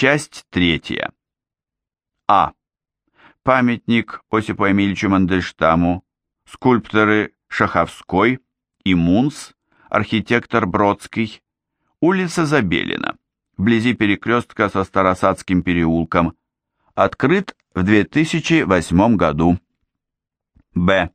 Часть третья. А. Памятник Осипу Эмильевичу Мандельштаму, скульпторы Шаховской и Мунс, архитектор Бродский, улица Забелина, вблизи перекрестка со Старосадским переулком, открыт в 2008 году. Б.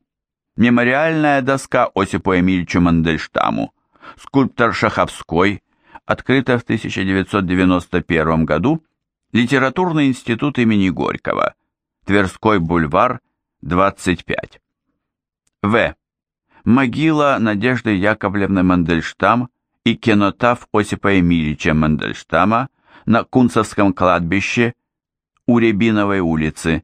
Мемориальная доска Осипу Эмильевичу Мандельштаму, скульптор Шаховской, открыта в 1991 году Литературный институт имени Горького, Тверской бульвар, 25. В. Могила Надежды Яковлевны Мандельштам и кинотаф Осипа Эмильевича Мандельштама на Кунцевском кладбище у Рябиновой улицы,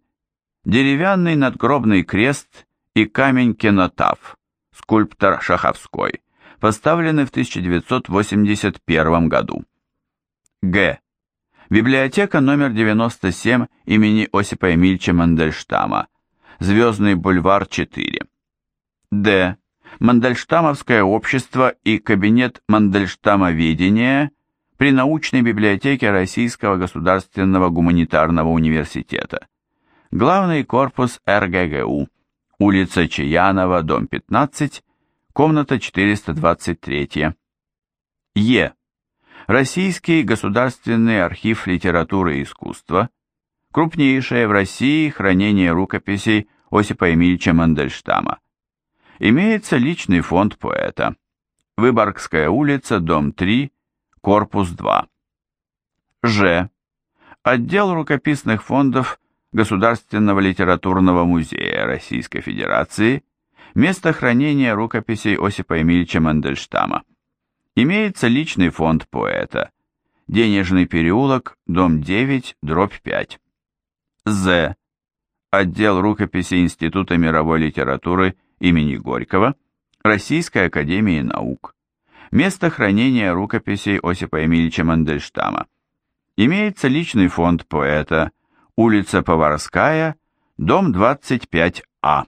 деревянный надгробный крест и камень-кинотаф, скульптор Шаховской, поставлены в 1981 году. Г. Библиотека номер 97 имени Осипа Эмильча Мандельштама, Звездный бульвар 4. Д. Мандельштамовское общество и кабинет Мандельштамоведения при научной библиотеке Российского государственного гуманитарного университета. Главный корпус РГГУ. Улица Чаянова, дом 15, комната 423. Е. Российский государственный архив литературы и искусства, крупнейшее в России хранение рукописей Осипа Эмильевича Мандельштама. Имеется личный фонд поэта. Выборгская улица, дом 3, корпус 2. Ж. Отдел рукописных фондов Государственного литературного музея Российской Федерации, место хранения рукописей Осипа Эмильевича Мандельштама. Имеется личный фонд поэта. Денежный переулок, дом 9, дробь 5. З. Отдел рукописи Института мировой литературы имени Горького, Российской академии наук. Место хранения рукописей Осипа Эмильевича Мандельштама. Имеется личный фонд поэта, улица Поварская, дом 25А.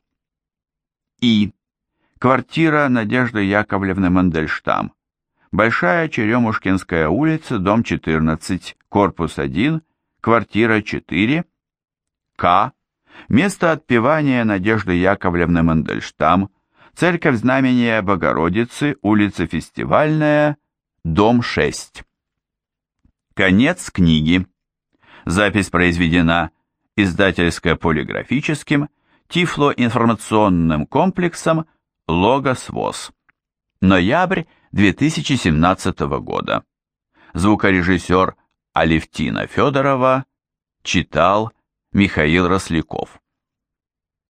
И. Квартира Надежды Яковлевны Мандельштам. Большая Черемушкинская улица, дом 14, корпус 1, квартира 4. К. Место отпевания Надежды Яковлевны Мандельштам. Церковь Знамения Богородицы, улица Фестивальная, дом 6. Конец книги. Запись произведена издательско-полиграфическим Тифло-информационным комплексом «Логос ВОЗ». Ноябрь 2017 года. Звукорежиссер Алевтина Федорова читал Михаил Росляков.